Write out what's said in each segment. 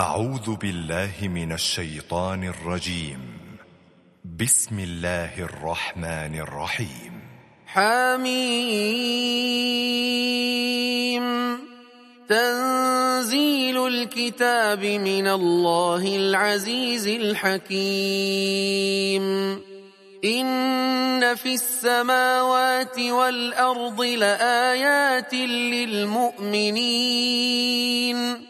أعوذ بالله من الشيطان الرجيم. بسم الله الرحمن الرحيم. حميم. تنزيل الكتاب من الله العزيز الحكيم. إن في السماوات والأرض لآيات للمؤمنين.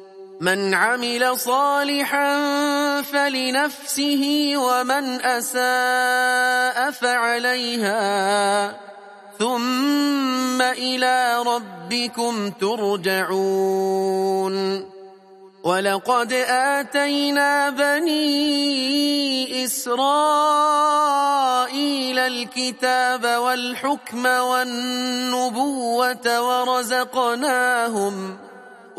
من عمل صالحا فلنفسه ومن أساء فعليها. ثم إلى ربكم ترجعون. ولقد آتينا بني إسرائيل الكتاب والحكم والنبوة ورزقناهم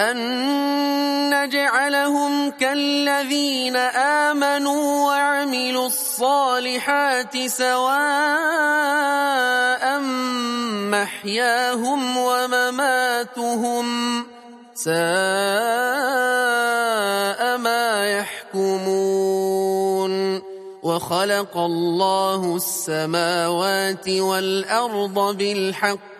أن نجعلهم كالذين آمنوا وعملوا الصالحات سواء محياهم ومماتهم ساء ما يحكمون وخلق الله السماوات والأرض بالحق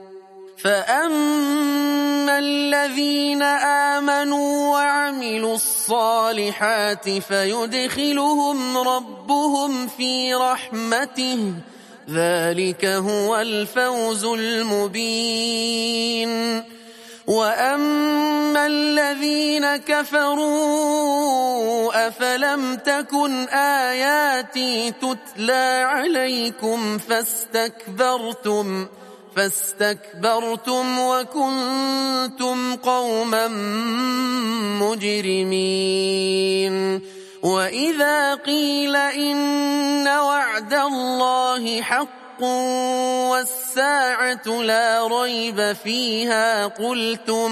فأما الذين آمنوا وعملوا الصالحات فيدخلهم ربهم في رحمته ذلك هو الفوز المبين وأما الذين كفروا أفلم تكن آياتي تتلى عليكم فاستكبرتم فاستكبرتم وكنتم قوما مجرمين. وإذا قيل إن وعد الله حق والساعة لا ريب فيها قلتم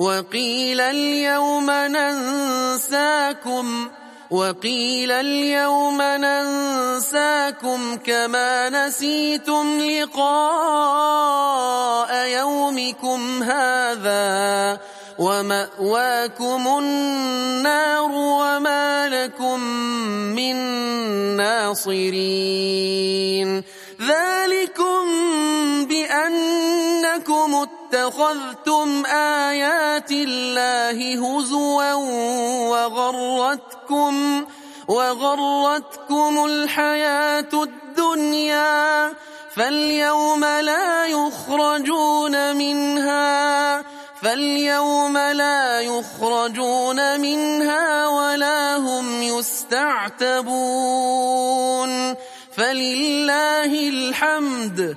وقيل اليوم ننساكم وقيل اليوم ننساكم كما نسيتم لقاء يومكم هذا ومأواكم النار وما لكم من ناصرين. اتخذتم آيات الله هزوا وغرتكم وغرتكم الحياة الدنيا فاليوم لا يخرجون منها فاليوم لا يخرجون منها ولا هم يستعتبون فلله الحمد